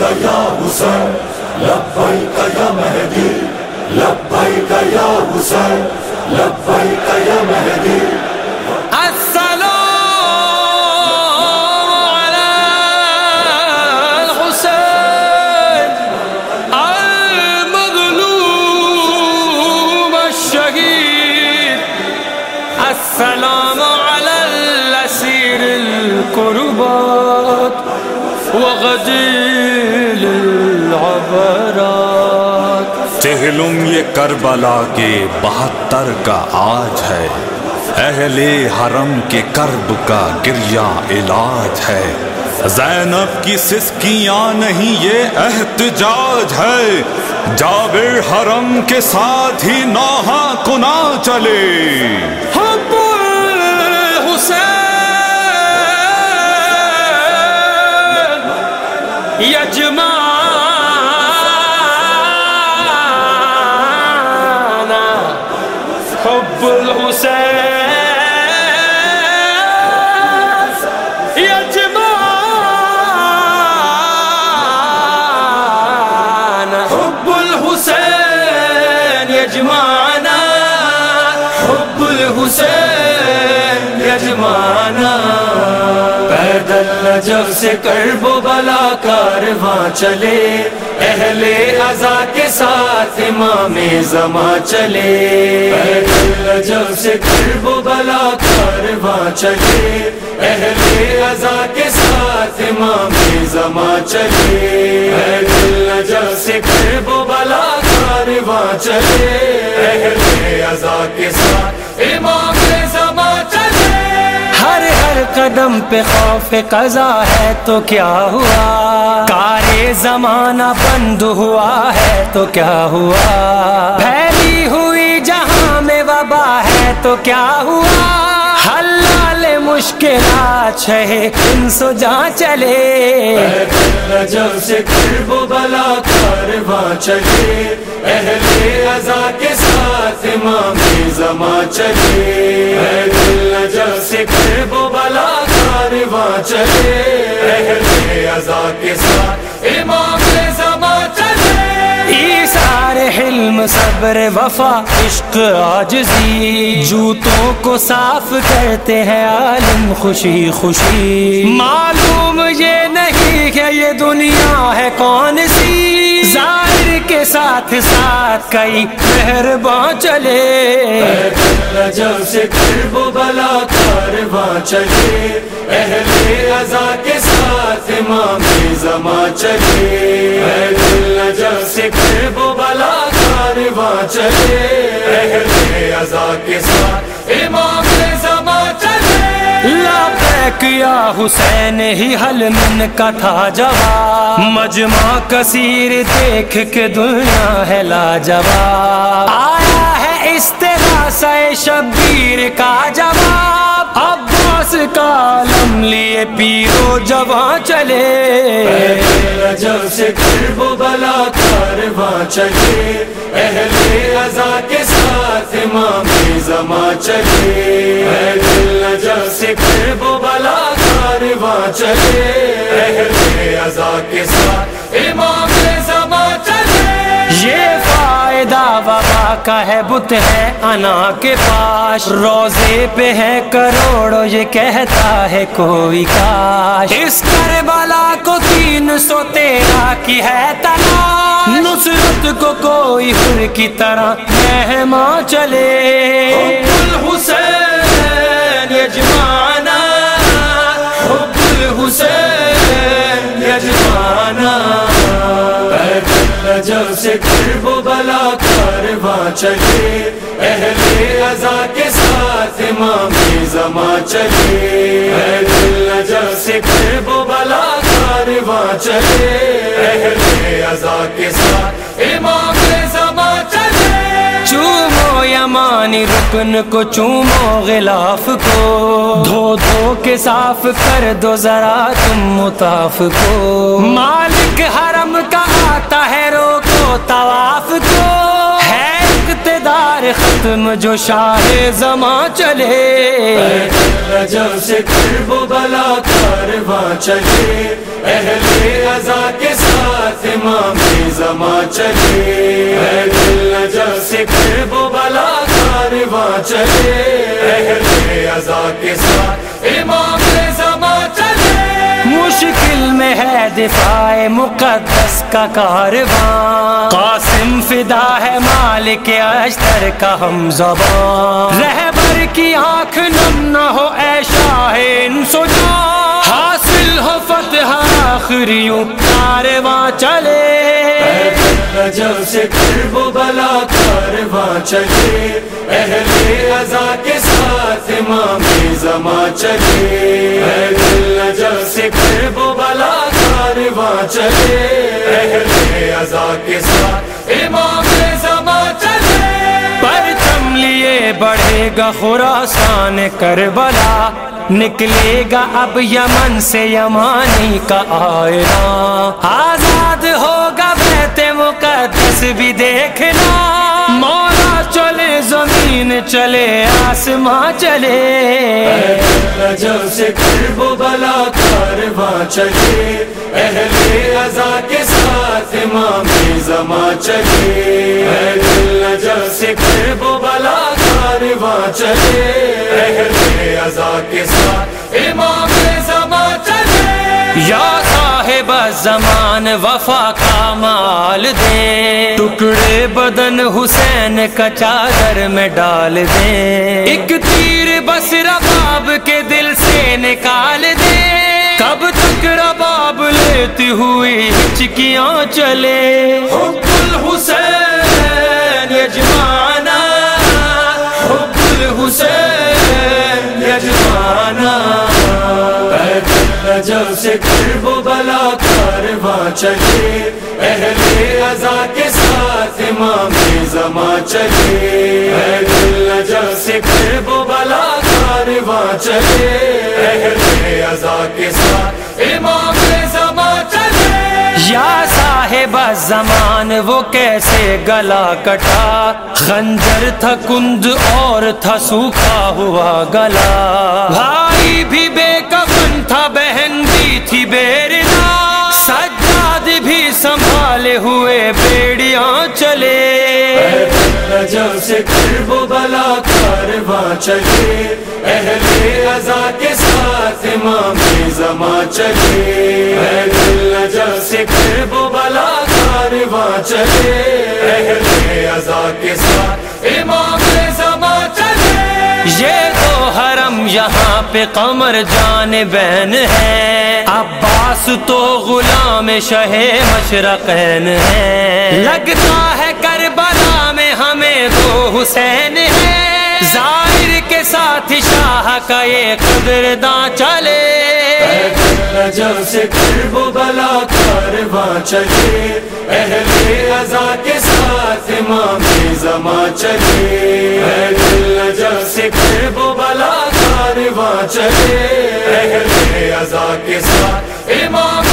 یا حسین، لبیک یا مہدی، لبیک یا حسین، لبیک یا مہدی۔ السلام على الأسير القربات وغديل العبرات چہلم یہ کربلا کے بہتر کا آج ہے۔ اہل حرم کے کرب کا گریا علاج ہے۔ زینب کی سسکیاں نہیں یہ احتجاج ہے۔ جابر حرم کے ساتھ ہی نوحہ کنا چلے۔ حب الحسين يجمعنا الحسین الحسين حب الحسین یجمان پیدل نجف سے کرب و بلا کارواں چلے۔ اہل ازا کے ساتھ امام زماں چلے۔ پیدل نجف سے کرب و بلا کارواں چلے۔ اہل ازا کے ساتھ امام زماں چلے۔ پیدل نجف سے کرب و بلا کارواں چلے۔ اہل ازا کے ساتھ امام زماں چلے۔ ہر قدم پہ خوف قضا ہے تو کیا ہوا؟ کار زمانہ بند ہوا ہے تو کیا ہوا؟ پھیلی ہوئی جہاں میں وبا ہے تو کیا ہوا؟ حلال مشکلات ہے ان سو جہاں چلے۔ جب سے قرب و بلا کارواں چلے۔ اہل ازا کے فاطمہ میں زماں چلے۔ جب سے قرب و بلا کارواں چلے۔ اہل ازا کے ساتھ امام زماں چلے حلم، صبر، وفا، عشق آجزی جوتوں کو صاف کرتے ہیں عالم، خوشی خوشی۔ معلوم یہ نہیں کہ یہ دنیا ہے کون سی۔ ظاہر کے ساتھ ساتھ کئی مہربان چلے۔ جب سے بلا کارواں چلے، اہل ازا کے ساتھ امام زماں چلے۔ دل جب سے قرب و بلا کارواں چلے۔ اہل ازا کے ساتھ امام زماں چلے۔ کیا حسین، ہی حل من کا تھا جواب۔ مجمع کثیر دیکھ کے دنیا ہے لاجواب۔ آیا ہے استغاثہ شبیر کا جواب عباس کا عالم لیے پیرو جوان چلے۔ جب سے قرب و بلا کارواں چلے۔ اہل ازا کے ساتھ امام زماں چلے۔ جب سے قرب و بلا کارواں چلے۔ اہل ازا کے ساتھ امام زماں چلے۔ یہ کا ہے بت ہے انا کے پاس روزے پہ ہے کروڑوں، یہ کہتا ہے کوئی کاش۔ اس کربلا کو تین سو تیرہ کی ہے تلاش۔ نصرت کو کوئی ہر کی طرح مہمان چلے۔ حسین جب سے قرب و بلا کارواں چلے۔ اہل ازا کے ساتھ امام زما چلے۔ اہل جب سے قرب و بلا کارواں چلے۔ اہل ازا کے ساتھ امام یمانی رکن کو چومو غلاف کو۔ دھو دھو کے صاف کر دو ذرا تم متاف کو۔ مالک حرم کا آتا ہے روکو طواف کو۔ ختم جو شاہ زماں چلے، رجب سے کرب بلا کارواں چلے، اہل ازا کے ساتھ امام زماں چلے رجب سے کرب بلا کارواں چلے، اہل ازا کے ساتھ امام زماں ہے دفاع مقدس کا کارواں قاسم فدا ہے مالک اشتر کا ہم زبان رہبر کی آنکھ نم نہ ہو اے شاہ سجا حاصل ہو فتح آخریوں کارواں چلے رجب سے کرب و بلا کارواں چلے اہل ازا کے ساتھ امام زماں چلے رجب سے کرب و چلے اہل ازا کے ساتھ امام زماں چلے پرچم لیے بڑھے گا خوراسان کربلا نکلے گا اب یمن سے یمانی کا آئرہ آزاد ہوگا مقدس بھی دیکھنا۔ مولا چلے، زمین چلے، آسماں چلے۔ رجب سے کرب و بلا کارواں چلے۔ اہل ازا کے ساتھ امام زماں چلے۔ رجب سے کرب و بلا کارواں چلے۔ اہل ازا کے ساتھ امام زماں چلے۔ یا صاحب زمان وفا کا مال دے۔ ٹکڑے بدن حسین کا چادر میں ڈال دے۔ ایک تیر بس رباب کے دل سے نکال دے۔ کب تک رباب لیتی ہوئی ہچکیاں چلے۔ رجب سے کرب و بلا کارواں چلے۔ اہل ازا کے ساتھ امام زماں چلے۔ رجب سے کرب و بلا کارواں چلے۔ اہل ازا کے ساتھ امام زماں چلے۔ یا صاحب زمان، وہ کیسے گلا کٹا؟ خنجر تھا کند اور تھا سوکھا ہوا گلا۔ بھائی بھی تھی بیرنا۔ سجاد بھی سنبھالے ہوئے بیڑیاں چلے۔ رجب سے کرب و بلا کارواں چلے۔ اہل ازا کے ساتھ امام زماں چلے۔ رجب سے کرب و بلا کارواں چلے۔ اہل ازا کے ساتھ امام زماں چلے۔ یہ تو حرم یہاں پہ قمر جان بہن ہے۔ عباس تو غلام شہ مشرقین ہے۔ لگتا ہے کربلا میں ہمیں دو حسین ہے۔ ظاہر کے ساتھ شاہ کا یہ قدرداں چلے۔ رجب سے کرب بلا کارواں چلے۔ اہل ازا کے ساتھ امام زماں چلے۔ رجب سے کرب و بلا کارواں چلے اہل ازا کے ساتھ امام